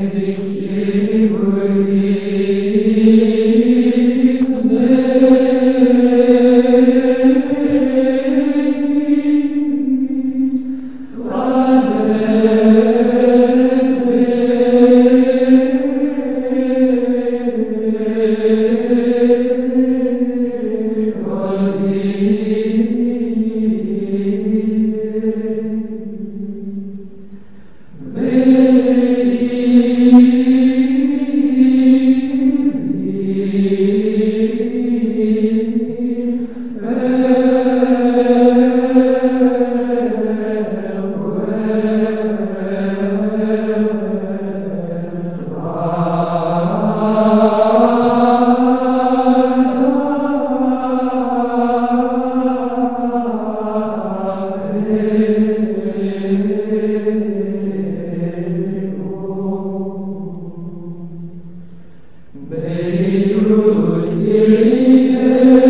Music. Deus, Deus,